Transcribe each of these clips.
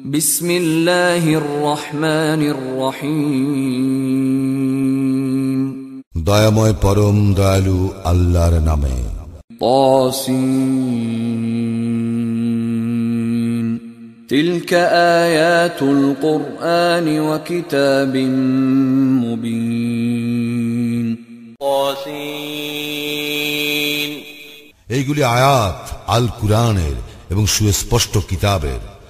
بسم الله الرحمن الرحيم দয়াময় পরম দয়ালু আল্লাহর নামে طاسين تلك آيات القرآن وكتاب مبين طاسين এইগুলি আয়াত আল কুরআনের এবং সুস্পষ্ট কিতাবের هدى وبشرى للمؤمنين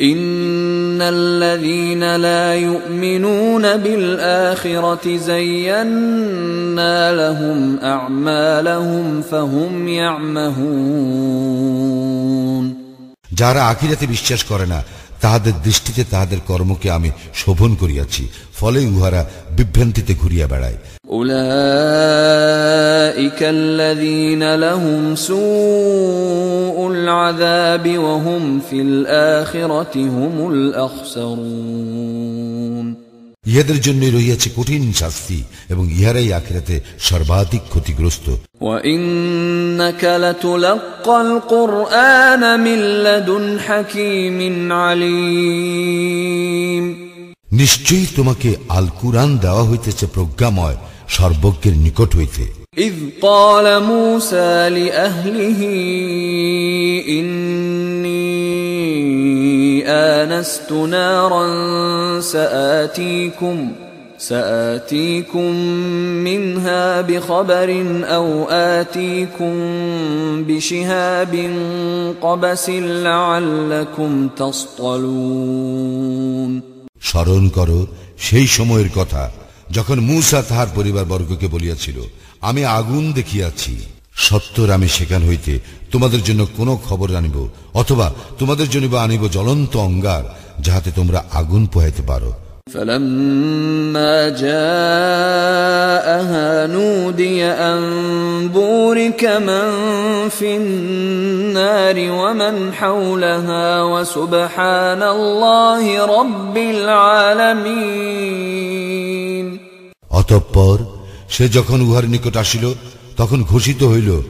إن الذين لا يؤمنون بالآخرة زينا لهم أعمالهم فهم يعمهون যারা আখিরাতে বিশ্বাস করে না তাহাদের দৃষ্টিতে তাহাদের কর্মকে আমি শোভন করিয়াছি ফলে উহারা বিভ্রান্তিতে ঘুরিয়া বেড়ায় أولئك الذين لهم سوء العذاب وهم في الآخرة هم الأخسرون ইহাদের জন্যই রহিয়াছে কঠিন শাস্তি এবং ইহারাই আখিরাতে সর্বাধিক ক্ষতিগ্রস্ত وإنك لتلقى القرآن من لدن حكيم عليم নিশ্চয়ই তোমাকে আল কুরআন দেওয়া হইতেছে প্রজ্ঞাময় সর্বজ্ঞের নিকট হইতে إذ قال موسى لأهله إني آنست نارا سآتيكم سآتيكم منها بخبر أو آتيكم بشهاب قبس لعلكم تصطلون স্মরণ করো সেই সময়ের কথা যখন মূসা তাহার পরিবার বর্গকে বলিয়াছিল আমি আগুন দেখিয়াছি সত্তর আমি সেখান হইতে তোমাদের জন্য কোনো খবর আনিব অথবা তোমাদের জন্য বা আনিব জ্বলন্ত অঙ্গার যাহাতে তোমরা আগুন পোহাইতে পারো فلما جاءها نودي أن بورك من في النار ومن حولها وسبحان الله رب العالمين অতঃপর সে যখন উহার নিকট আসিল তখন ঘোষিত হইল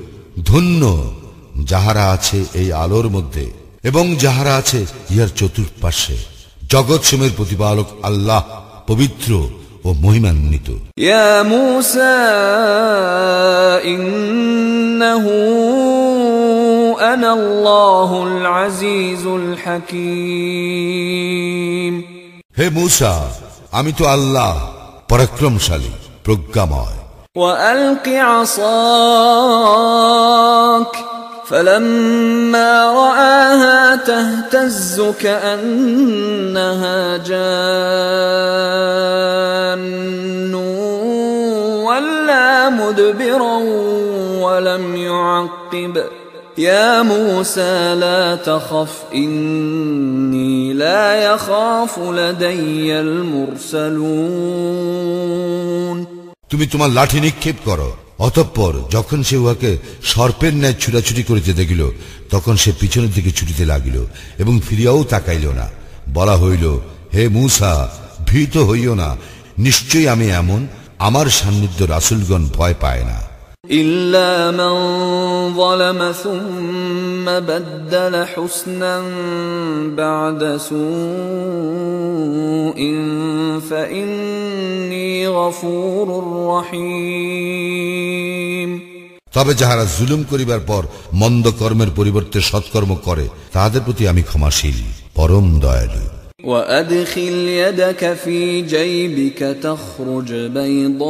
ধন্য যাহারা আছে এই আলোর মধ্যে এবং যাহারা আছে ইহার চতুর্পাশে জগৎ সমের প্রতিপালক আল্লাহ পবিত্র ও মহিমান্বিত। হে মূসা আমি তো আল্লাহ পরাক্রমশালী প্রজ্ঞাময়। وألق عصاك فلما رآها تهتز كأنها جان ولا مدبرا ولم يعقب يا موسى لا تخف إني لا يخاف لدي المرسلون তুমি তোমার লাঠি নিক্ষেপ করো। অতঃপর যখন সে উহাকে সর্পের ন্যায় ছুটাছুটি করিতে দেখিল, তখন সে পিছনের দিকে ছুটিতে লাগিল এবং ফিরিয়াও তাকাইল না। বলা হইল, হে মূসা, ভীত হইও না। নিশ্চয়ই আমি এমন, আমার সান্নিধ্য রাসুলগণ ভয় পায় না। إلا من ظلم ثم بدل حسنا بعد سوء فإني غفور رحيم তবে যাহারা জুলুম করিবার পর মন্দ কর্মের পরিবর্তে সৎকর্ম করে তাহাদের প্রতি আমি ক্ষমাশীল পরম দয়ালু وأدخل يدك في جيبك تخرج بيضاء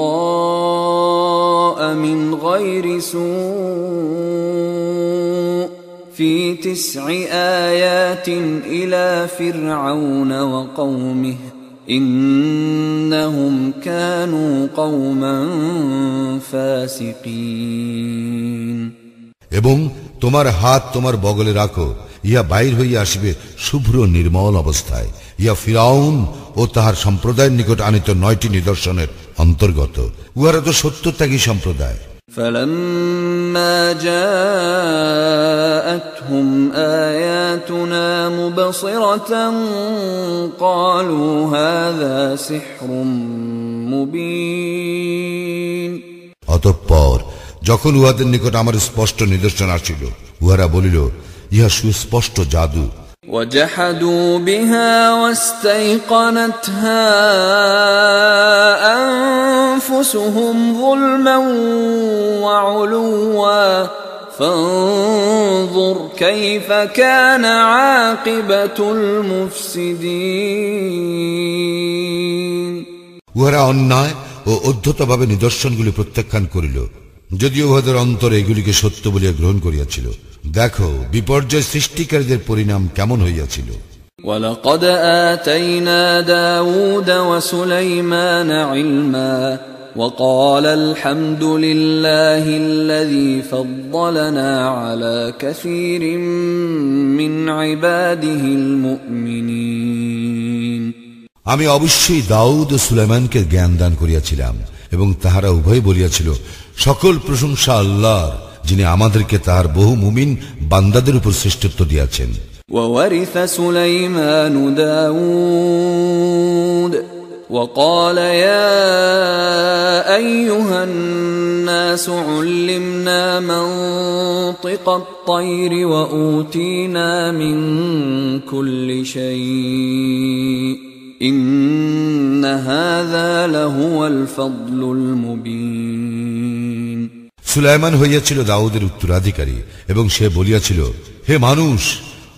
من غير سوء في تسع آيات إلى فرعون وقومه إنهم كانوا قوما فاسقين এবং তোমার হাত তোমার বগলে রাখো ইহা বাইর হইয়া আসিবে শুভ্র নির্মল অবস্থায় ইয়া ফিরাউন ও তাহার সম্প্রদায়ের নিকট আনিত নয়টি নিদর্শনের অন্তর্গত উহারা তো সত্যত্যাগী সম্প্রদায় فلما جاءتهم آياتنا مبصرة قالوا هذا سحر مبين অতঃপর যখন উহাদের নিকট আমার স্পষ্ট নিদর্শন আসিল উহারা বলিল ইহা সুস্পষ্ট জাদু وجحدوا بها واستيقنتها أنفسهم ظلما وعلوا فانظر كيف كان عاقبة المفسدين উহারা অন্যায় ও অধ্যতভাবে নিদর্শনগুলি প্রত্যাখ্যান করিল যদিও উহাদের অন্তরে এগুলিকে সত্য বলিয়া গ্রহণ করিয়াছিল দেখো বিপর্যয় সৃষ্টিকারীদের পরিণাম কেমন হইয়াছিল ولقد آتينا داود وسليمان علما وقال الحمد لله الذي فضلنا على كثير من عباده المؤمنين আমি অবশ্যই দাউদ ও সুলেমানকে জ্ঞান দান করিয়াছিলাম এবং তাহারা উভয় বলিয়াছিল সকল প্রশংসা আল্লাহর যিনি আমাদেরকে তাহার বহু মুমিন বান্দাদের উপর শ্রেষ্ঠত্ব দিয়াছেন وورث سليمان داود وقال يا أيها الناس علمنا منطق الطير وأوتينا من كل شيء إن هذا لهو الفضل المبين সুলাইমান হইয়াছিল দাউদের উত্তরাধিকারী এবং সে বলিয়াছিল হে মানুষ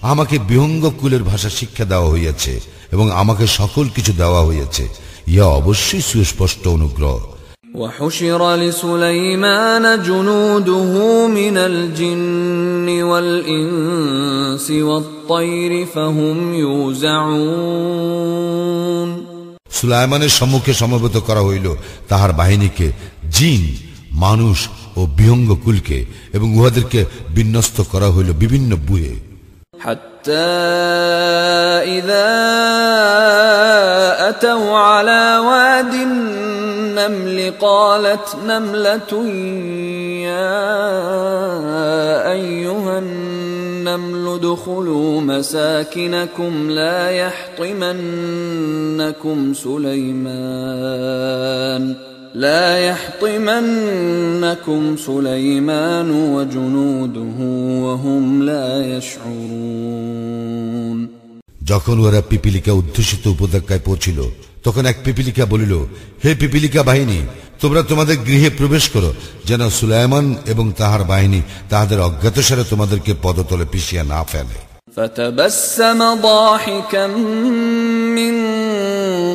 আমাকে বিহঙ্গ কুলের ভাষা শিক্ষা দেওয়া হইয়াছে এবং আমাকে সকল কিছু দেওয়া হইয়াছে ইহা অবশ্যই সুস্পষ্ট অনুগ্রহ وحشر لسليمان جنوده من الجن والإنس والطير فهم يوزعون সুলাইমানের সম্মুখে সমবেত করা হইল তাহার বাহিনীকে জিন মানুষ ও বিহঙ্গ কুলকে এবং উহাদেরকে বিন্যস্ত করা হইল বিভিন্ন বুহে حتى إذا أتوا على واد النمل قالت نملة يا أيها النمل ادخلوا مساكنكم لا يحطمنكم سليمان لا يحطمنكم سليمان وجنوده وهم لا يشعرون যখন ওরা পিপিলিকা উদ্ধুষিত উপত্যকায় পৌঁছিল তখন এক পিপিলিকা বলিল হে পিপিলিকা বাহিনী তোমরা তোমাদের গৃহে প্রবেশ করো যেন সুলাইমান এবং তাহার বাহিনী তাহাদের অজ্ঞাতসারে তোমাদেরকে পদতলে পিছিয়ে না ফেলে فتبسم ضاحكا من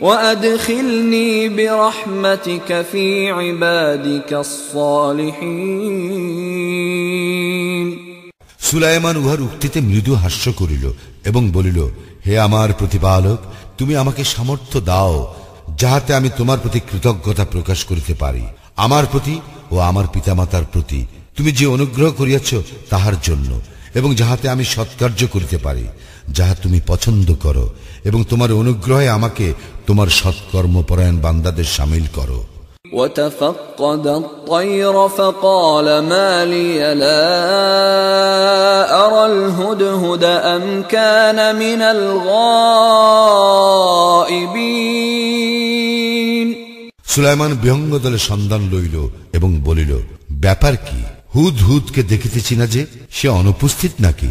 وأدخلني برحمتك في عبادك الصالحين সুলাইমান উহার উক্তিতে মৃদু হাস্য করিল এবং বলিল হে আমার প্রতিপালক তুমি আমাকে সামর্থ্য দাও যাহাতে আমি তোমার প্রতি কৃতজ্ঞতা প্রকাশ করিতে পারি আমার প্রতি ও আমার পিতামাতার প্রতি তুমি যে অনুগ্রহ করিয়াছ তাহার জন্য এবং যাহাতে আমি সৎকার্য করিতে পারি যাহা তুমি পছন্দ করো এবং তোমার অনুগ্রহে আমাকে তোমার সৎকর্মপরায়ণ বান্দাদের সামিল করো وتفقد الطير فقال ما لي لا أرى الهدهد أم كان من الغائبين সুলাইমান বিহঙ্গ দলে সন্ধান লইল এবং বলিল ব্যাপার কি হুদ হুদকে দেখিতেছি না যে সে অনুপস্থিত নাকি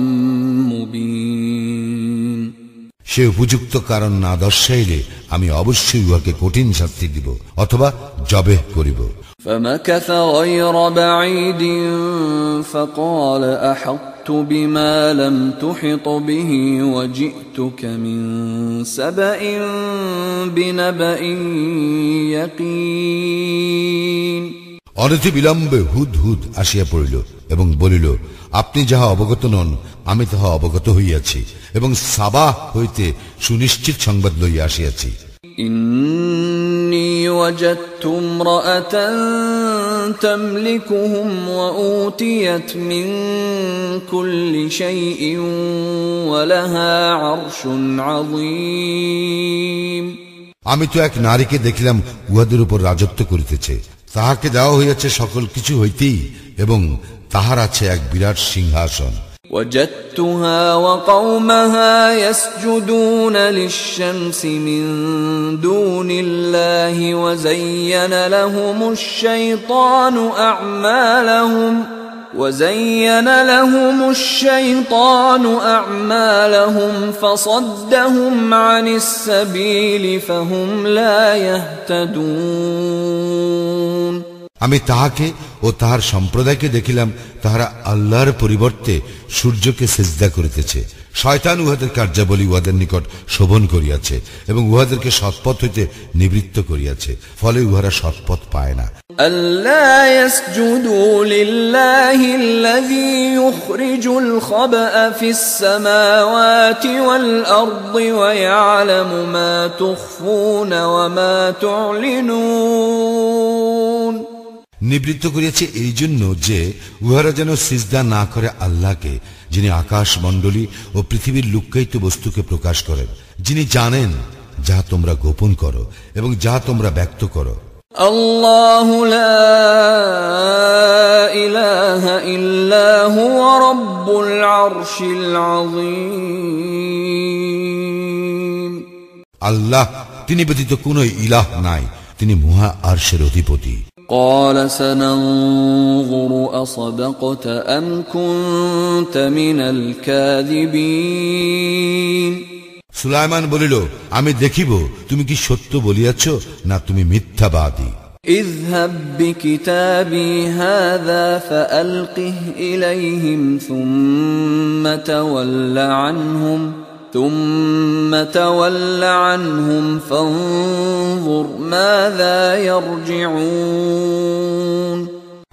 সে উপযুক্ত কারণ না দর্শাইলে আমি অবশ্যই উহাকে কঠিন শাস্তি দিব অথবা জবেহ করিব فمكث غير بعيد فقال احطت بما لم تحط به وجئتك من سبا بنبا يقين অনতি বিলম্বে হুদ হুদ আসিয়া পড়িল এবং বলিল আপনি যাহা অবগত নন আমি তাহা অবগত হইয়াছি এবং সাবাহ হইতে সুনিশ্চিত সংবাদ লইয়া আসিয়াছি إني وجدت امرأة تملكهم وأوتيت من كل شيء ولها عرش عظيم আমি তো এক নারীকে দেখিলাম উহাদের উপর রাজত্ব করিতেছে তাহাকে দেওয়া হইয়াছে সকল কিছু হইতেই এবং তাহার আছে এক বিরাট সিংহাসন وجدتها وقومها يسجدون للشمس من دون الله وزين لهم الشيطان أعمالهم وزين لهم الشيطان أعمالهم فصدهم عن السبيل فهم لا يهتدون আমি তাহাকে ও তাহার সম্প্রদায়কে দেখিলাম তাহারা আল্লাহর পরিবর্তে সূর্যকে সেজদা করিতেছে শয়তান উহাদের কার্যাবলী উহাদের নিকট শোভন করিয়াছে এবং উহাদেরকে সৎপথ হইতে নিবৃত্ত করিয়াছে ফলে উহারা সৎপথ পায় না ألا يسجدوا لله الذي يخرج الخبأ في السماوات والأرض ويعلم ما تخفون وما تعلنون নিবৃত্ত করিয়াছে এই জন্য যে উহারা যেন সিজদা না করে আল্লাহকে যিনি আকাশ মণ্ডলী ও পৃথিবীর লুক্কায়িত বস্তুকে প্রকাশ করেন যিনি জানেন যাহা তোমরা গোপন করো এবং যাহা তোমরা ব্যক্ত করো الله لا إله إلا هو رب العرش العظيم আল্লাহ তিনি ব্যতীত কোন ইলাহ নাই তিনি মুহা আরশের অধিপতি قال سننظر أصدقت أم كنت من الكاذبين সুলাইমান বলিল আমি দেখিব তুমি কি সত্য বলিয়াছ না তুমি মিথ্যাবাদী اذهب بكتابي هذا فألقه إليهم ثم تول عنهم ثم تول عنهم فانظر ماذا يرجعون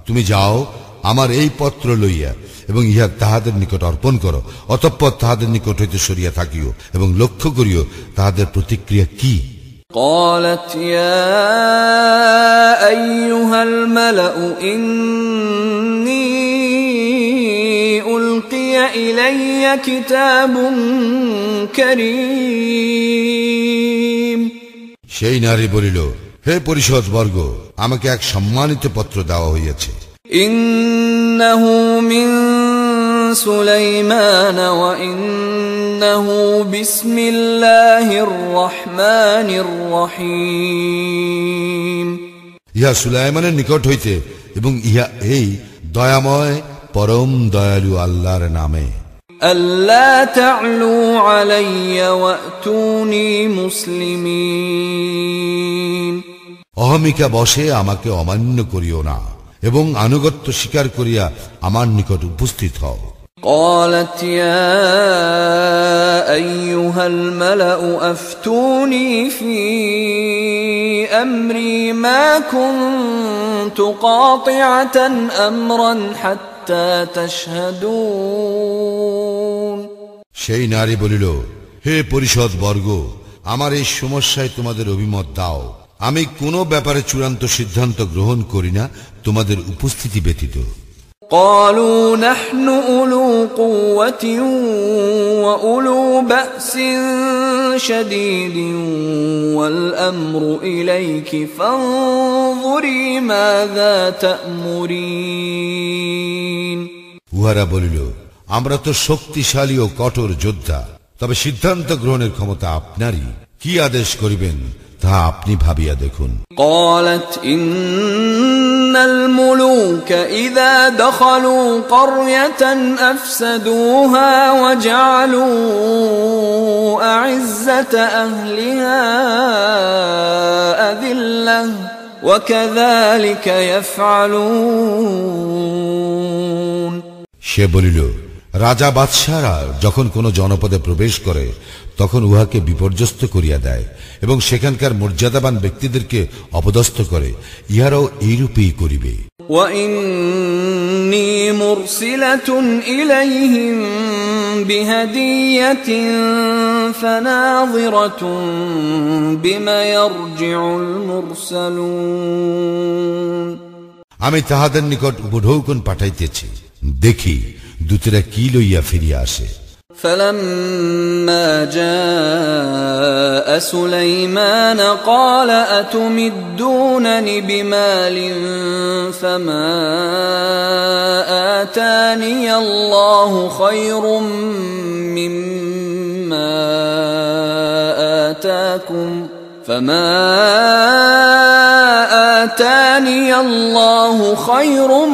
তুমি যাও আমার এই পত্র লইয়া এবং ইহা তাহাদের নিকট অর্পণ করো অতঃপর তাহাদের নিকট হইতে সরিয়া থাকিও এবং লক্ষ্য করিও তাহাদের প্রতিক্রিয়া কি قالت يا أيها الملأ إني إلي كتاب كريم সেই নারী বলিল হে পরিষদ বর্গ আমাকে এক সম্মানিত পত্র দেওয়া হইয়াছে إنه من سليمان وإنه بسم الله الرحمن الرحيم ইহা সুলাইমানের নিকট হইতে এবং ইহা এই দয়াময় পরম দয়ালু আল্লাহর নামে ألا تعلوا علي وأتوني مسلمين অহমিকা বসে আমাকে অমান্য করিও না এবং আনুগত্য স্বীকার করিয়া আমার নিকট উপস্থিত হও قالت يا أيها الملأ أفتوني في أمري ما كنت قاطعة أمرا حتى تشهدون সেই নারী বলিল হে পরিষদ বর্গ আমার এই সমস্যায় তোমাদের অভিমত দাও আমি কোনো ব্যাপারে চূড়ান্ত সিদ্ধান্ত গ্রহণ করি না তোমাদের উপস্থিতি ব্যতীত قالوا نحن أولو قوة وأولو بأس شديد والأمر إليك فانظري ماذا تأمرين উহারা বলিল আমরা তো শক্তিশালী ও কঠোর যোদ্ধা তবে সিদ্ধান্ত গ্রহণের ক্ষমতা আপনারই কি আদেশ করিবেন তা আপনি ভাবিয়া দেখুন قالت إن الملوك إذا دخلوا قرية أفسدوها وجعلوا أعزة أهلها أذلة وكذلك يفعلون সে বলিল, রাজা বাদশাহরা যখন কোনো জনপদে প্রবেশ করে, তখন উহাকে বিপর্যস্ত করিয়া দেয় এবং সেখানকার মর্যাদাবান ব্যক্তিদেরকে অপদস্থ করে। ইহারাও এইরূপেই করিবে। বিমা আমি তাহাদের নিকট উপঢৌকন পাঠাইতেছি দেখি দূতেরা কি লইয়া ফিরিয়া আসে فلما جاء سليمان قال أتمدونني بمال فما آتاني الله خير مما آتاكم فما آتاني الله خير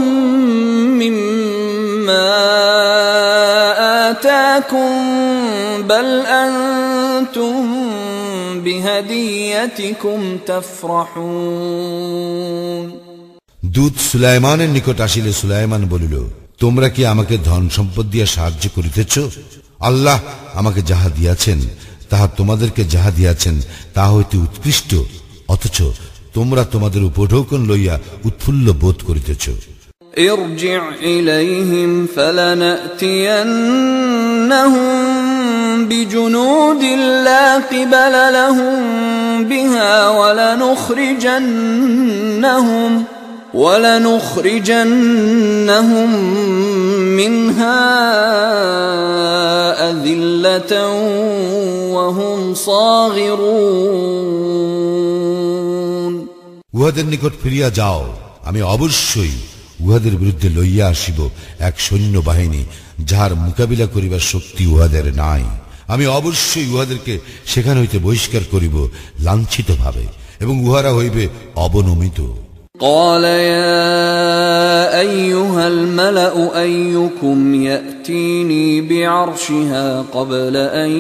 مما آتاكم بل أنتم بهديتكم تفرحون দূত সুলাইমানের নিকট আসিলে সুলাইমান বলিল তোমরা কি আমাকে ধন সম্পদ দিয়া সাহায্য করিতেছ আল্লাহ আমাকে যাহা দিয়াছেন তাহা তোমাদেরকে যাহা দিয়াছেন তাহা হইতে উৎকৃষ্ট অথচ তোমরা তোমাদের উপঢৌকন লইয়া উৎফুল্ল বোধ করিতেছ ارجع إليهم فلنأتينهم بجنود لا قبل لهم بها ولنخرجنهم ولنخرجنهم منها أذلة وهم صاغرون উহাদের নিকট ফিরিয়া যাও। আমি অবশ্যই উহাদের বিরুদ্ধে লইয়া আসিব এক সৈন্য বাহিনী, যাহার মোকাবিলা করিবার শক্তি উহাদের নাই। আমি অবশ্যই উহাদেরকে সেখান হইতে বহিষ্কার করিব লাঞ্ছিতভাবে, এবং উহারা হইবে অবনমিত। قال يا أيها الملأ أيكم يأتيني بعرشها قبل أن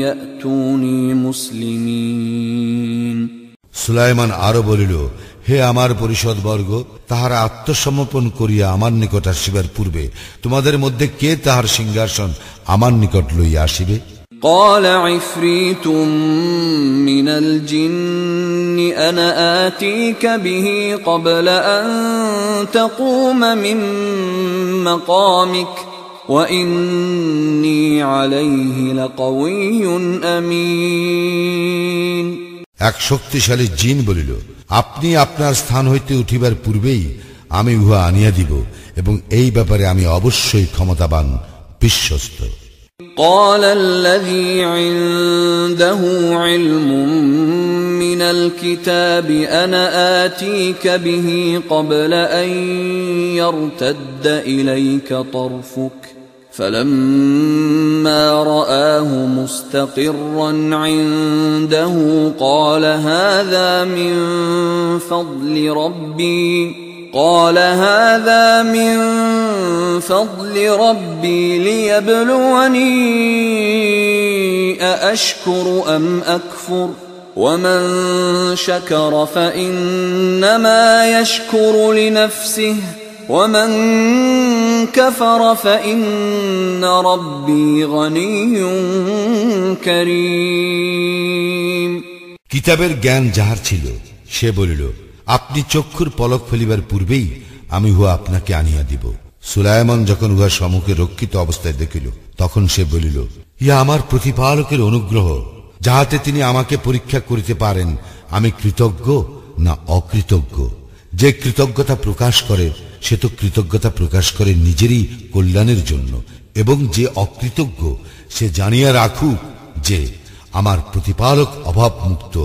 يأتوني مسلمين. সুলাইমান আরো বলিল হে আমার পরিষদ বর্গ তাহারা আত্মসমর্পণ করিয়া আমার নিকট আসিবার পূর্বে তোমাদের মধ্যে কে তাহার সিংহাসন আমার নিকট লইয়া আসিবে قال عفريت من الجن أنا آتيك به قبل أن تقوم من مقامك وإني عليه لقوي أمين এক শক্তিশালী জিন বলিল আপনি আপনার স্থান হইতে উঠিবার পূর্বেই আমি উহা আনিয়া দিব এবং এই ব্যাপারে আমি অবশ্যই ক্ষমতাবান বিশ্বস্ত قال الذي عنده علم من الكتاب انا اتيك به قبل ان يرتد اليك طرفك فلما رآه مستقرا عنده قال هذا من فضل ربي. قال هذا من فضل ربي ليبلوني أأشكر أم أكفر؟ ومن شكر فإنما يشكر لنفسه. ومن كفر فإن ربي غني كريم কিতাবের জ্ঞান যাহার ছিল সে বলিল আপনি চক্ষুর পলক ফেলিবার পূর্বেই আমি উহা আপনাকে আনিয়া দিব সুলায়মান যখন উহা সম্মুখে রক্ষিত অবস্থায় দেখিল তখন সে বলিল ইয়া আমার প্রতিপালকের অনুগ্রহ যাহাতে তিনি আমাকে পরীক্ষা করিতে পারেন আমি কৃতজ্ঞ না অকৃতজ্ঞ যে কৃতজ্ঞতা প্রকাশ করে সে তো কৃতজ্ঞতা প্রকাশ করে নিজেরই কল্যাণের জন্য এবং যে অকৃতজ্ঞ সে জানিয়া রাখুক যে আমার প্রতিপালক অভাব মুক্ত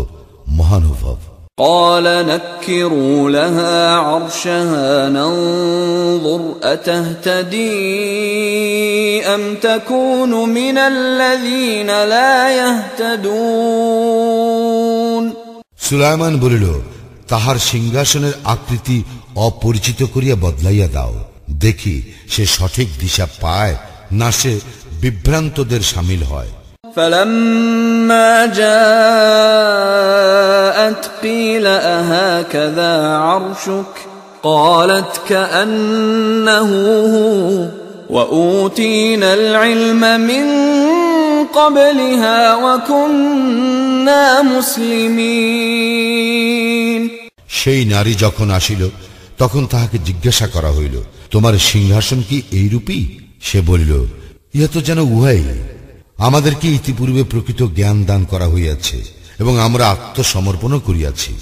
মহানুভব قال نكروا لها عرشها ننظر أتهتدي أم تكون من الذين لا يهتدون সুলাইমান বলিল তাহার সিংহাসনের আকৃতি অপরিচিত করিয়া বদলাইয়া দাও দেখি সে সঠিক দিশা পায় না সে বিভ্রান্তদের সামিল হয় فلما جاءت قيل أهكذا عرشك قالت كأنه هو وأوتينا العلم من قبلها وكنا مسلمين সেই নারী যখন আসিল তখন তাহাকে জিজ্ঞাসা করা হইল তোমার সিংহাসন কি এইরূপী সে বলিল ইহা তো যেন উহাই আমাদেরকে ইতিপূর্বে প্রকৃত জ্ঞান দান করা হইয়াছে এবং আমরা আত্মসমর্পণও করিয়াছি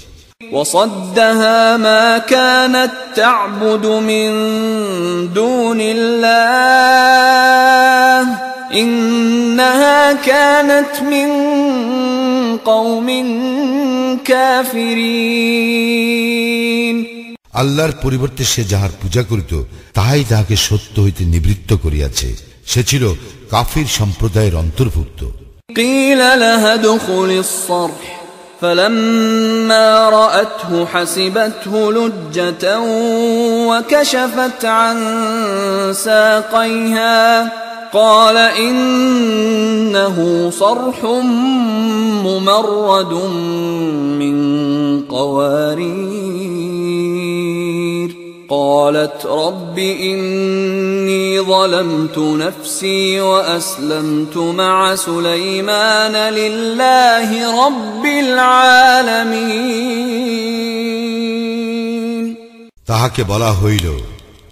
وصدها ما كانت تعبد من دون الله إنها كانت من قوم كافرين আল্লাহর পরিবর্তে সে যাহার পূজা করিত তাহাই তাহাকে সত্য হইতে নিবৃত্ত করিয়াছে সে ছিল কাফির সম্প্রদায়ের অন্তর্ভুক্ত قيل لها ادخل الصرح فلما رأته حسبته لجة وكشفت عن ساقيها قال إنه صرح ممرد من قوارير قالت رب إني ظلمت نفسي وأسلمت مع سليمان لله رب العالمين তাহাকে বলা হইল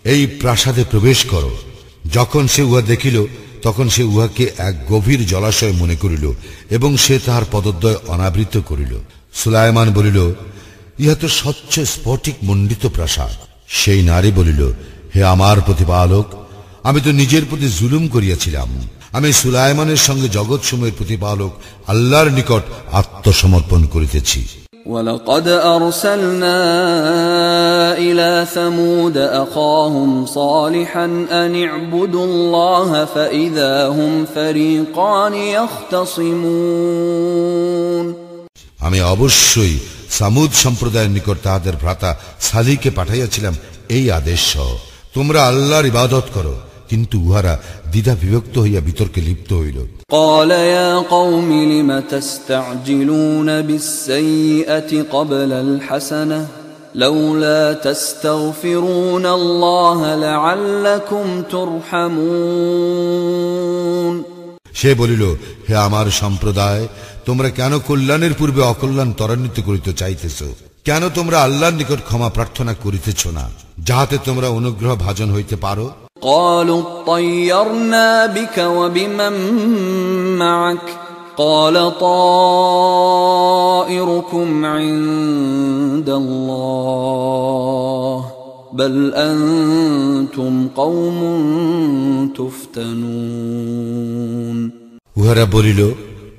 এই প্রাসাদে প্রবেশ করো যখন সে উহা দেখিল, তখন সে উহাকে এক গভীর জলাশয় মনে করিল এবং সে তাহার পদদ্বয় অনাবৃত করিল। সুলায়মান বলিল, ইহা তো স্বচ্ছ স্ফটিক মণ্ডিত প্রাসাদ। সেই নারী বলিল, হে আমার প্রতিপালক, আমি তো নিজের প্রতি জুলুম করিয়াছিলাম। আমি সুলায়মানের সঙ্গে জগৎসমূহের প্রতিপালক আল্লাহর নিকট আত্মসমর্পণ করিতেছি। ولقد أرسلنا إلى ثمود أخاهم صالحا أن اعبدوا الله فإذا هم فريقان يختصمون আমি অবশ্যই সামুদ সম্প্রদায়ের নিকট তাহাদের ভ্রাতা সালিকে পাঠাইয়াছিলাম এই আদেশ সহ তোমরা আল্লাহর ইবাদত করো কিন্তু উহারা দ্বিধা বিভক্ত হইয়া বিতর্কে লিপ্ত হইল قال يا قوم لم تستعجلون بالسيئة قبل الحسنة لولا تستغفرون الله لعلكم ترحمون সে বলিল হে আমার সম্প্রদায় তোমরা কেন কল্যাণের পূর্বে অকল্যাণ ত্বরান্বিত করিতে চাইতেছ কেন তোমরা আল্লাহর নিকট ক্ষমা প্রার্থনা করিতেছ না যাহাতে তোমরা অনুগ্রহ ভাজন হইতে পারো قالوا اطيرنا بك وبمن معك قال طائركم عند الله بل انتم قوم تفتنون উহারা বলিল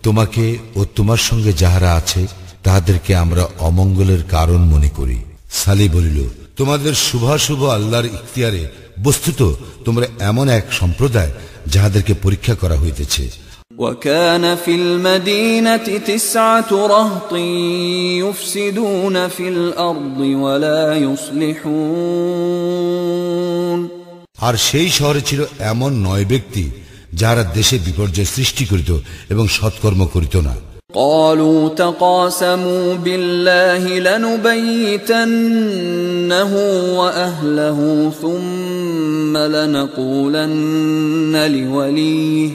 তোমাকে ও তোমার সঙ্গে যাহারা আছে তাহাদেরকে আমরা অমঙ্গলের কারণ মনে করি সালি বলিল তোমাদের শুভাশুভ আল্লাহর ইখতিয়ারে বস্তুত তোমরা এমন এক সম্প্রদায় যাহাদেরকে পরীক্ষা করা হইতেছে وكان في المدينة تسعة رهط يفسدون في الأرض ولا يصلحون আর সেই শহরে ছিল এমন নয় ব্যক্তি যাহারা দেশে বিপর্যয় সৃষ্টি করিত এবং সৎকর্ম করিত না قالوا تقاسموا بالله لنبيتنه وأهله ثم لنقولن لوليه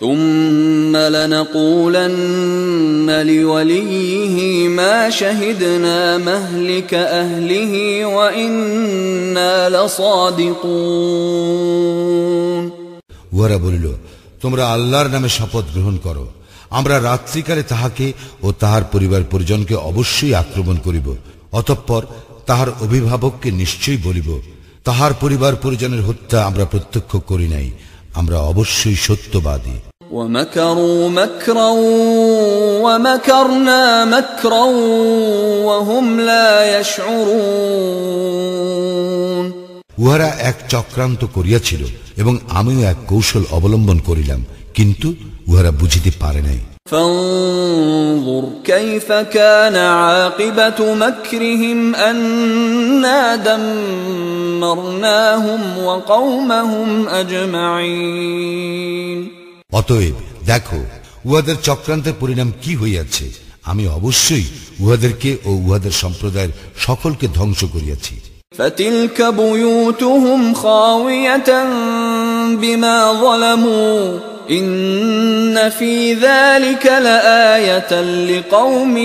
ثم لنقولن لوليه ما شهدنا مهلك أهله وإنا لصادقون উহারা বলিল তোমরা আল্লাহর নামে শপথ গ্রহণ করো আমরা রাত্রিকালে তাহাকে ও তাহার পরিবার পরিজনকে অবশ্যই আক্রমণ করিব অতঃপর তাহার অভিভাবককে নিশ্চয়ই বলিব তাহার পরিবার পরিজনের হত্যা আমরা প্রত্যক্ষ করি নাই আমরা অবশ্যই সত্যবাদী ومكروا مكرا ومكرنا مكرا وهم لا يشعرون উহারা এক চক্রান্ত করিয়াছিল এবং আমিও এক কৌশল অবলম্বন করিলাম কিন্তু উহারা বুঝিতে পারে নাই فانظر كيف كان عاقبة مكرهم أنا دمرناهم وقومهم أجمعين অতএব দেখো উহাদের চক্রান্তের পরিণাম কি হইয়াছে আমি অবশ্যই উহাদেরকে ও উহাদের সম্প্রদায়ের সকলকে ধ্বংস করিয়াছি فتلك بيوتهم خاوية بما ظلموا إن في ذلك لآية لقوم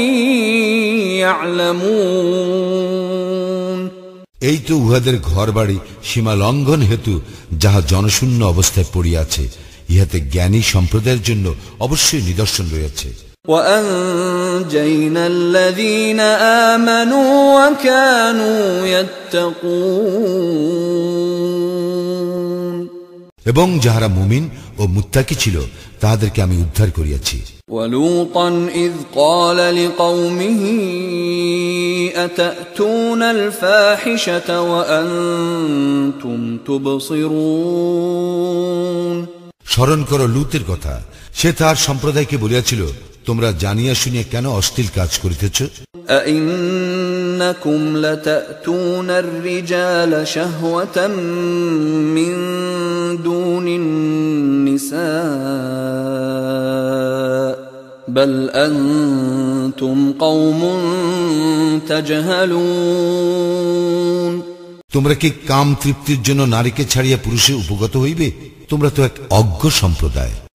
يعلمون এই তো উহাদের ঘর বাড়ি সীমা লঙ্ঘন হেতু যাহা জনশূন্য অবস্থায় পড়িয়াছে ইহাতে জ্ঞানী সম্প্রদায়ের জন্য অবশ্যই নিদর্শন রয়েছে وأنجينا الذين آمنوا وكانوا يتقون এবং যাহারা মুমিন ও মুত্তাকি ছিল তাহাদেরকে আমি উদ্ধার করিয়াছি ولوطا إذ قال لقومه أتأتون الفاحشة وأنتم تبصرون স্মরণ করো লুতের কথা সে তার সম্প্রদায়কে বলিয়াছিল তোমরা জানিয়া শুনিয়া কেন অশ্লীল কাজ করিতেছ أئنكم لتأتون الرجال شهوة من دون النساء بل أنتم قوم تجهلون তোমরা কি কাম তৃপ্তির জন্য নারীকে ছাড়িয়া পুরুষে উপগত হইবে তোমরা তো এক অজ্ঞ সম্প্রদায়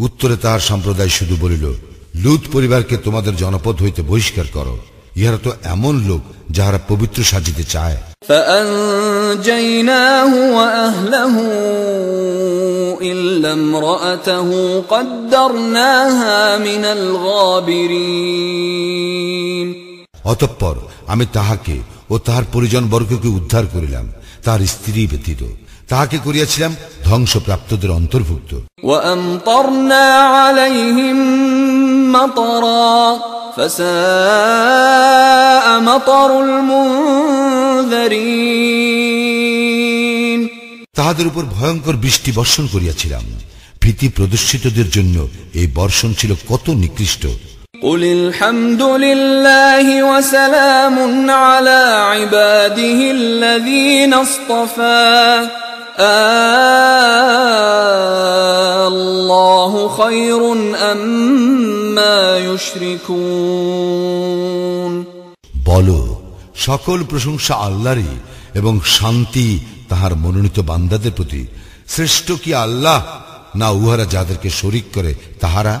উত্তরে তাহার সম্প্রদায় শুধু বলিল লুত পরিবারকে তোমাদের জনপদ হইতে বহিষ্কার করো। ইহারা তো এমন লোক যাহারা পবিত্র সাজিতে চায়। অতঃপর আমি তাহাকে ও তাহার পরিজন বর্গকে উদ্ধার করিলাম। তার স্ত্রী ব্যতীত। তাহাকে করিয়াছিলাম ধ্বংসপ্রাপ্তদের অন্তর্ভুক্ত وأمطرنا عليهم مطرا فساء مطر المنذرين তাহাদের উপর ভয়ঙ্কর বৃষ্টি বর্ষণ করিয়াছিলাম ভীতি প্রদর্শিতদের জন্য এই বর্ষণ ছিল কত নিকৃষ্ট قل الحمد لله وسلام على عباده الذين اصطفى বল বলো, সকল প্রশংসা আল্লাহরই এবং শান্তি তাহার মনোনীত বান্দাদের প্রতি। শ্রেষ্ঠ কি আল্লাহ, না উহারা যাদেরকে শরিক করে তাহারা?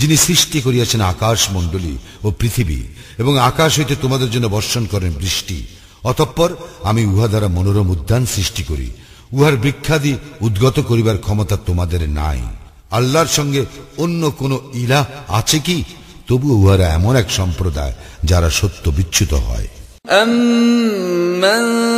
যিনি সৃষ্টি করিয়াছেন আকাশ মণ্ডলী ও পৃথিবী এবং আকাশ হইতে তোমাদের জন্য বর্ষণ করেন বৃষ্টি অতঃপর আমি উহা দ্বারা মনোরম উদ্যান সৃষ্টি করি উহার বৃক্ষাদি উদ্গত করিবার ক্ষমতা তোমাদের নাই আল্লাহর সঙ্গে অন্য কোন ইলা আছে কি তবু উহারা এমন এক সম্প্রদায় যারা সত্য বিচ্যুত হয় أمن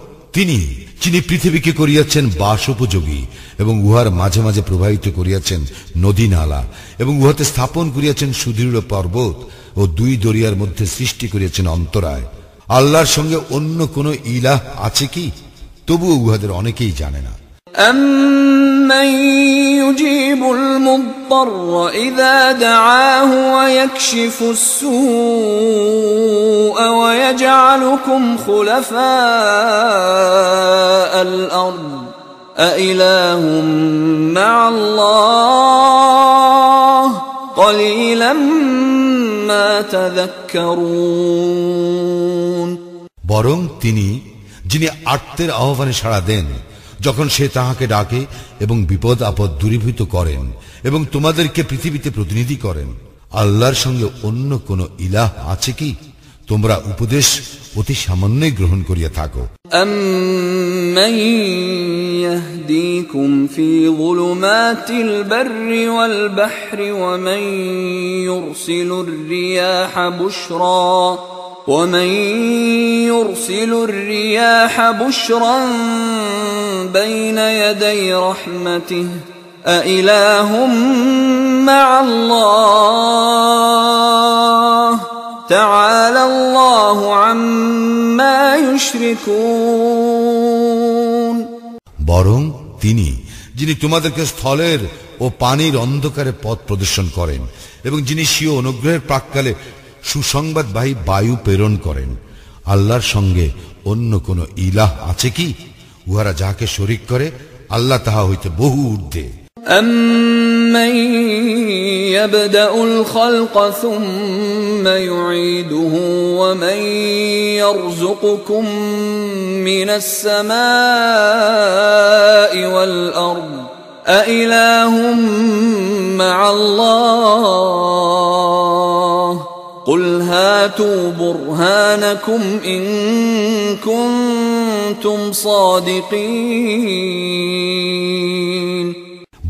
তিনি, যিনি পৃথিবীকে করিয়াছেন বাস উপযোগী এবং উহার মাঝে মাঝে প্রবাহিত করিয়াছেন নদী নালা এবং উহাতে স্থাপন করিয়াছেন সুদৃঢ় পর্বত ও দুই দরিয়ার মধ্যে সৃষ্টি করিয়াছেন অন্তরায়। আল্লাহর সঙ্গে অন্য কোন ইলাহ আছে কি? তবুও উহাদের অনেকেই জানে না। أمن يجيب المضطر إذا دعاه ويكشف السوء ويجعلكم خلفاء الأرض أإله مع الله قليلا ما تذكرون বরং তিনি যিনি আত্মের আহ্বানে সাড়া দেন যখন সে তাহাকে ডাকে এবং বিপদ আপদ দূরীভূত করেন এবং তোমাদেরকে পৃথিবীতে প্রতিনিধি করেন আল্লাহর সঙ্গে অন্য কোন ইলাহ আছে কি তোমরা উপদেশ অতি সামান্যই গ্রহণ করিয়া থাকো أمن يهديكم في ظلمات البر والبحر ومن يرسل الرياح بشرا ومن يرسل الرياح بشرا بين يدي رحمته أإله مع الله تعالى الله عما يشركون বরং তিনি যিনি তোমাদেরকে স্থলের ও পানির অন্ধকারে পথ প্রদর্শন করেন এবং যিনি স্বীয় অনুগ্রহের প্রাককালে সুসংবাদবাহী বায়ু প্রেরণ করেন আল্লাহর সঙ্গে অন্য কোন ইলাহ আছে কি উহারা যাহাকে শরিক করে আল্লাহ তাহা হইতে বহু ঊর্ধ্বে أمن يبدأ الخلق ثم يعيده ومن يرزقكم من السماء والأرض أإله مع الله قل هاتوا برهانكم إن كنتم صادقين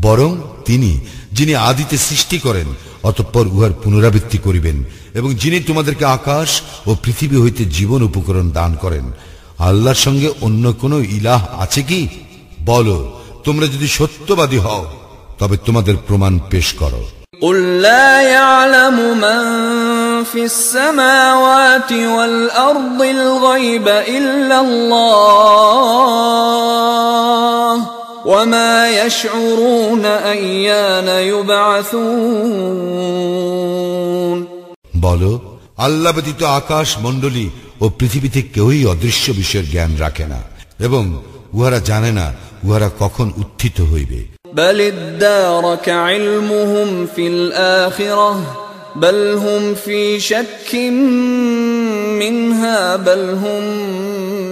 বরং তিনি যিনি আদিতে সৃষ্টি করেন অতঃপর উহার পুনরাবৃত্তি করিবেন এবং যিনি তোমাদেরকে আকাশ ও পৃথিবী হইতে জীবন উপকরণ দান করেন আল্লাহর সঙ্গে অন্য কোন ইলাহ আছে কি বলো তোমরা যদি সত্যবাদী হও তবে তোমাদের প্রমাণ পেশ করো قل لا يعلم من في السماوات والأرض الغيب إلا الله وما يشعرون أيان يبعثون বলো আল্লাহ ব্যতীত আকাশ মণ্ডলী ও পৃথিবীতে কেউই অদৃশ্য বিষয়ের জ্ঞান রাখে না এবং উহারা জানে না উহারা কখন উত্থিত হইবে بل ادارك علمهم في الآخرة بل هم في شك منها بل هم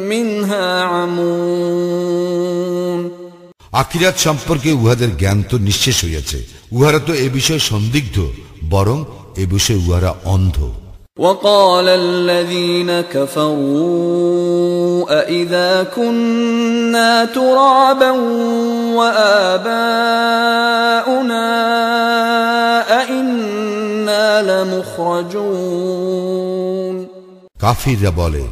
منها عمون আখিরাত সম্পর্কে উহাদের জ্ঞান তো নিঃশেষ হইয়াছে উহারা তো এ বিষয়ে সন্দিগ্ধ বরং এ বিষয়ে উহারা অন্ধ وقال الذين كفروا أإذا كنا ترابا وآباؤنا أئنا لمخرجون কাফিররা বলে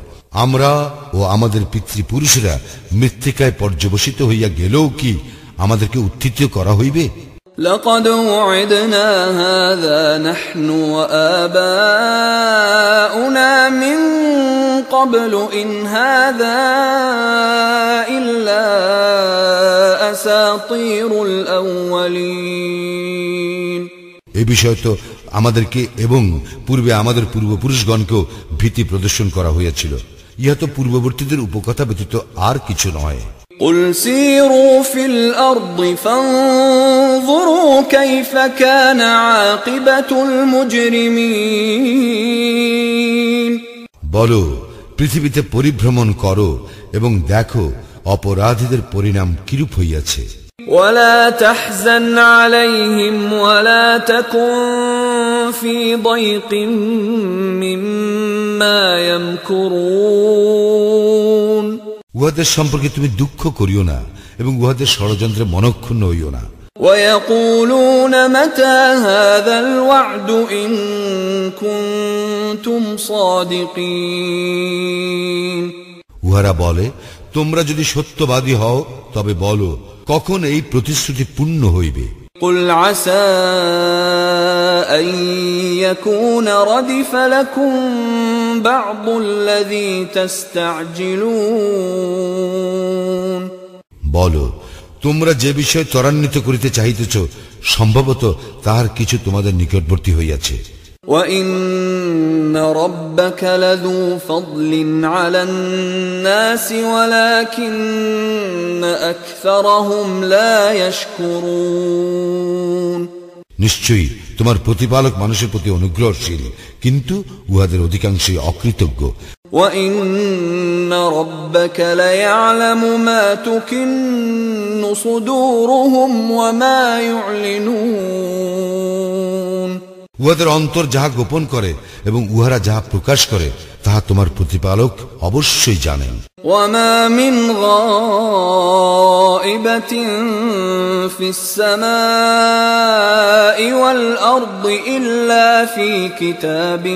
আমরা ও আমাদের পিতৃপুরুষেরা মৃত্তিকায় পর্যবসিত হইয়া গেলেও কি আমাদেরকে উত্থিত করা হইবে لقد وعدنا هذا نحن وآباؤنا من قبل إن هذا إلا أساطير الأولين এ বিষয় তো আমাদেরকে এবং পূর্বে আমাদের পূর্বপুরুষগণকেও ভীতি প্রদর্শন করা হইয়াছিল ইহা তো পূর্ববর্তীদের উপকথা ব্যতীত আর কিছু নয় قل سيروا في الأرض فانظروا كيف كان عاقبة المجرمين বলো পৃথিবীতে পরিভ্রমণ করো এবং দেখো অপরাধীদের পরিণাম কিরূপ হইয়াছে ولا تحزن عليهم ولا تكن في ضيق مما يمكرون উহাদের সম্পর্কে তুমি দুঃখ করিও না এবং উহাদের ষড়যন্ত্রে মনক্ষুণ্ণ হইও না ويقولون متى هذا الوعد إن كنتم صادقين উহারা বলে তোমরা যদি সত্যবাদী হও তবে বলো কখন এই প্রতিশ্রুতি পূর্ণ হইবে قل عسى أن يكون ردف لكم بعض الذي تستعجلون বলো তোমরা যে বিষয় ত্বরান্বিত করিতে চাহিতেছ সম্ভবত তাহার কিছু তোমাদের নিকটবর্তী হইয়াছে وإن ربك لذو فضل على الناس ولكن أكثرهم لا يشكرون নিশ্চয়ই তোমার প্রতিপালক মানুষের প্রতি অনুগ্রহশীল কিন্তু উহাদের অধিকাংশই অকৃতজ্ঞ وإن ربك ليعلم ما تكن صدورهم وما يعلنون উহাদের অন্তর যাহা গোপন করে এবং উহারা যাহা প্রকাশ করে তাহা তোমার প্রতিপালক অবশ্যই জানেন وما من غائبة في السماء والأرض إلا في كتاب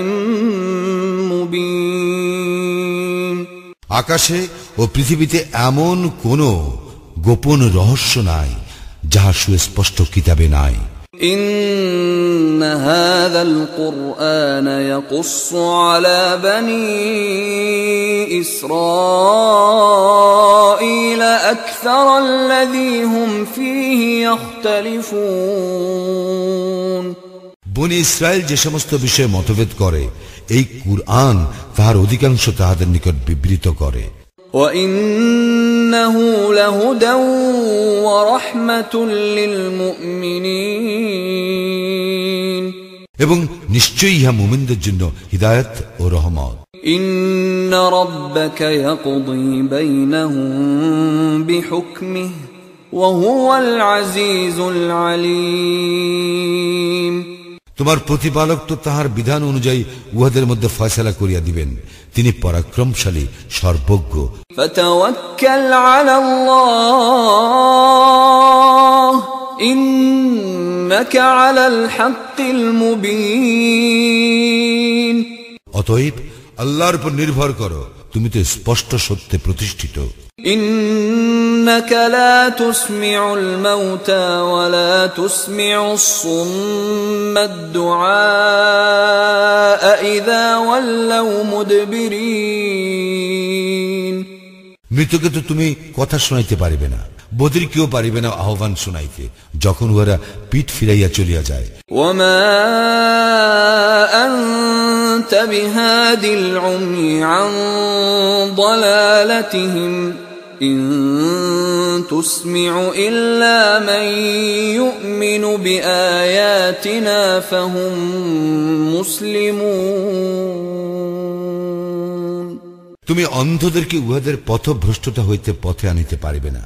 مبين আকাশে ও পৃথিবীতে এমন কোন গোপন রহস্য নাই যাহা সুস্পষ্ট কিতাবে নাই إن هذا القرآن يقص على بني إسرائيل أكثر الذي هم فيه يختلفون বনি ইসরায়েল যে সমস্ত বিষয়ে মতভেদ করে এই কুরআন তাহার অধিকাংশ তাহাদের নিকট বিবৃত করে وإنه لهدى ورحمة للمؤمنين এবং নিশ্চয়ই ইহা মুমিনদের জন্য হিদায়ত ও রহমত إن ربك يقضي بينهم بحكمه وهو العزيز العليم তোমার প্রতিপালক তো তাহার বিধান অনুযায়ী উহাদের মধ্যে ফয়সালা করিয়া দিবেন তিনি পরাক্রমশালী সর্বজ্ঞ। অতএব আল্লাহর উপর নির্ভর করো। তুমি তো স্পষ্ট সত্যে প্রতিষ্ঠিত إنك لا تسمع الموتى ولا تسمع الصم الدعاء إذا ولوا مدبرين মৃতকে তো তুমি কথা শোনাইতে পারিবে না বদির কেউ পারিবে না আহ্বান শোনাইতে যখন উহারা পিঠ ফিরাইয়া চলিয়া যায় وما أنت بهاد العمي عن ضلالتهم إن تسمع إلا من يؤمن بآياتنا فهم مسلمون তুমি অন্ধদেরকে উহাদের পথভ্রষ্টতা হইতে পথে আনিতে পারিবে না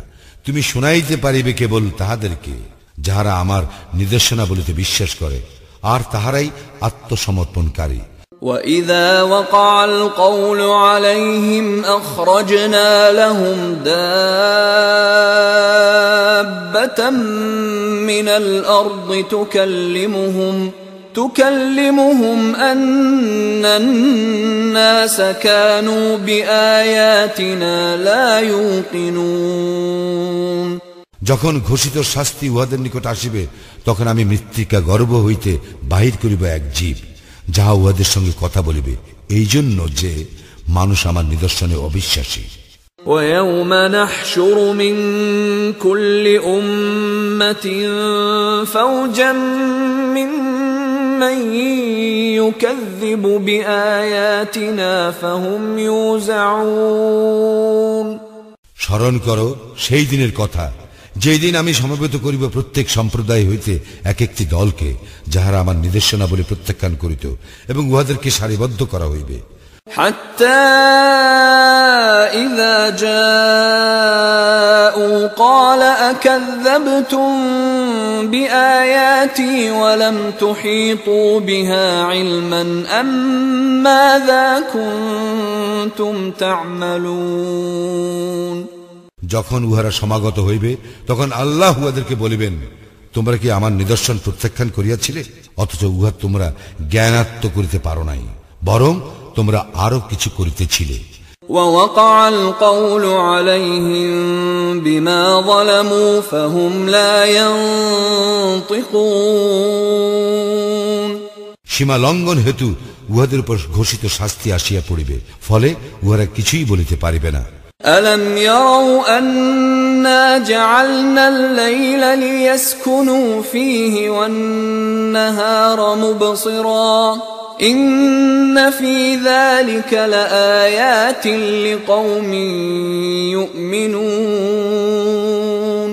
তুমি শোনাইতে পারিবে কেবল তাহাদেরকে যাহারা আমার নির্দেশনা বলিতে বিশ্বাস করে আর তাহারাই আত্মসমর্পণকারী وإذا وقع القول عليهم أخرجنا لهم دابة من الأرض تكلمهم تكلمهم أن الناس كانوا بآياتنا لا يوقنون যখন ঘোষিত শাস্তি উহাদের নিকট আসিবে তখন আমি মৃত্তিকা গর্ভ হইতে বাহির করিব এক জীব যাহা উহাদের সঙ্গে কথা বলিবে এই জন্য যে মানুষ আমার নিদর্শনে অবিশ্বাসী ويوم نحشر من كل أمة فوجا ممن يكذب بآياتنا فهم يوزعون স্মরণ করো সেই দিনের কথা যেই দিন আমি সমবেত করিব প্রত্যেক সম্প্রদায় হইতে এক একটি দলকে যাহারা আমার নির্দেশনা বলে প্রত্যাখ্যান করিত এবং উহাদেরকে সারিবদ্ধ করা হইবে حتى إذا جاءوا قال أكذبتم بآياتي ولم تحيطوا بها علما أم ماذا كنتم تعملون যখন উহারা সমাগত হইবে তখন আল্লাহ উহাদেরকে বলিবেন তোমরা কি আমার নিদর্শন প্রত্যাখ্যান করিয়াছিলে অথচ উহা তোমরা জ্ঞানাত্ম করিতে পারো নাই বরং তোমরা আরো কিছু করিতেছিলে ووقع القول عليهم بما ظلموا فهم لا ينطقون সীমা লঙ্ঘন হেতু উহাদের উপর ঘোষিত শাস্তি আসিয়া পড়িবে ফলে উহারা কিছুই বলিতে পারিবে না ألم يروا أنا جعلنا الليل ليسكنوا فيه والنهار مبصرا إن في ذلك لآيات لقوم يؤمنون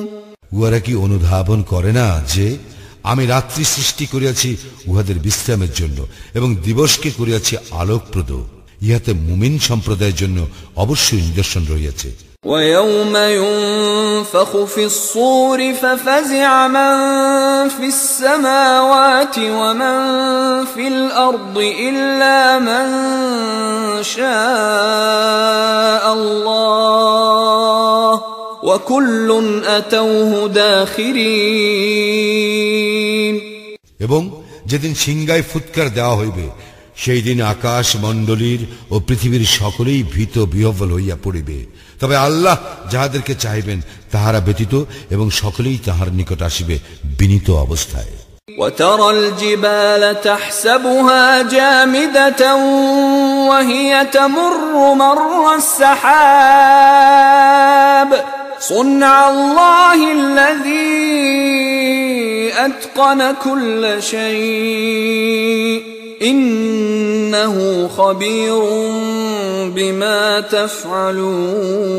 উহারা কি অনুধাবন করে না যে আমি রাত্রি সৃষ্টি করিয়াছি উহাদের বিশ্রামের জন্য এবং দিবসকে করিয়াছি আলোকপ্রদ ইহাতে মুমিন সম্প্রদায়ের জন্য অবশ্যই নিদর্শন রহিয়াছে ويوم ينفخ في الصور ففزع من في السماوات ومن في الارض الا من شاء الله وكل اتوه داخرين এবং যেদিন সিংগায় ফুৎকার দেওয়া হইবে সেই দিন আকাশ মণ্ডলীর ও পৃথিবীর সকলেই ভীত বিহ্বল হইয়া পড়িবে তবে আল্লাহ যাহাদেরকে চাইবেন তাহারা ব্যতীত এবং সকলেই তাহার নিকট আসিবে বিনীত অবস্থায় وترى الجبال تحسبها جامدة وهي تمر مر السحاب صنع الله الذي أتقن كل شيء إنه خبير بما تفعلون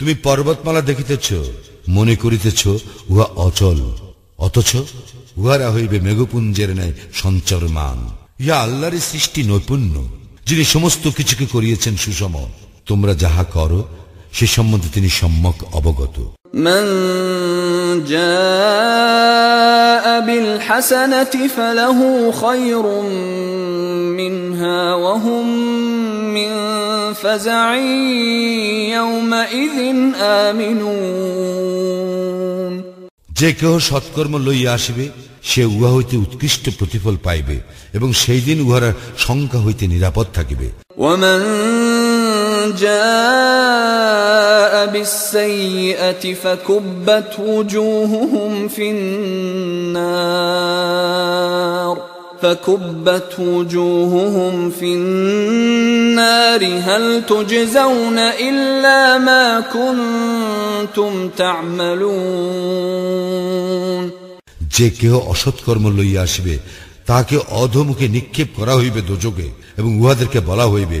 তুমি পর্বতমালা দেখিতেছ মনে করিতেছ উহা অচল অথচ উহারা হইবে মেঘপুঞ্জের ন্যায় সঞ্চরমান ইহা আল্লাহর সৃষ্টি নৈপুণ্য যিনি সমস্ত কিছুকে করিয়েছেন সুষম তোমরা যাহা করো সে সম্বন্ধে তিনি সম্যক অবগত من جاء بالحسنة فله خير منها وهم من فزع يومئذ آمنون যে কেহ সৎকর্ম লইয়া আসিবে সে উহা হইতে উৎকৃষ্ট প্রতিফল পাইবে এবং সেই দিন উহারা সংখ্যা হইতে নিরাপদ থাকিবে ومن جاء بالسيئة فكبت وجوههم في النار فكبت وجوههم في النار هل تجزون إلا ما كنتم تعملون যে কেহ অসৎকর্ম লইয়া আসিবে তাহাকে অধমুখে নিক্ষেপ করা হইবে দোজকে এবং উহাদেরকে বলা হইবে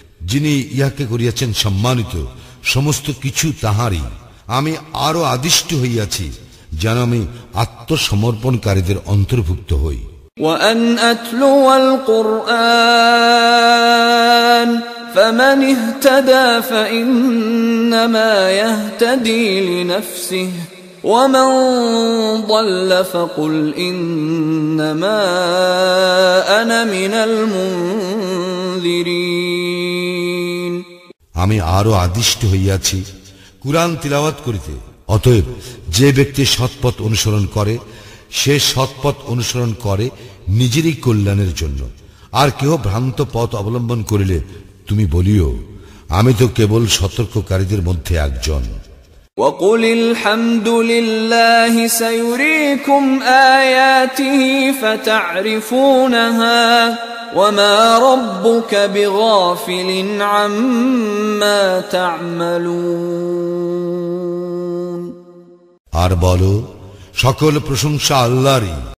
যিনি ইহাকে করিয়াছেন সম্মানিত সমস্ত কিছু তাহারই আমি আরো আদিষ্ট হইয়াছি যেন আমি আত্মসমর্পণকারীদের অন্তর্ভুক্ত হই وأن أتلو القرآن فمن اهتدى فإنما يهتدي لنفسه ومن ضل فقل إنما أنا من المنذرين আমি আরও আদিষ্ট হইয়াছি। কুরআন তিলাওয়াত করিতে। অতএব যে ব্যক্তি সৎপথ অনুসরণ করে, সে সৎপথ অনুসরণ করে নিজেরই কল্যাণের জন্য। আর কেহ ভ্রান্ত পথ অবলম্বন করিলে তুমি বলিও, আমি তো কেবল সতর্ককারীদের মধ্যে একজন। وقل الحمد لله سيريكم آياته فتعرفونها وما ربك بغافل عما تعملون আর বলো সকল প্রশংসা আল্লাহরই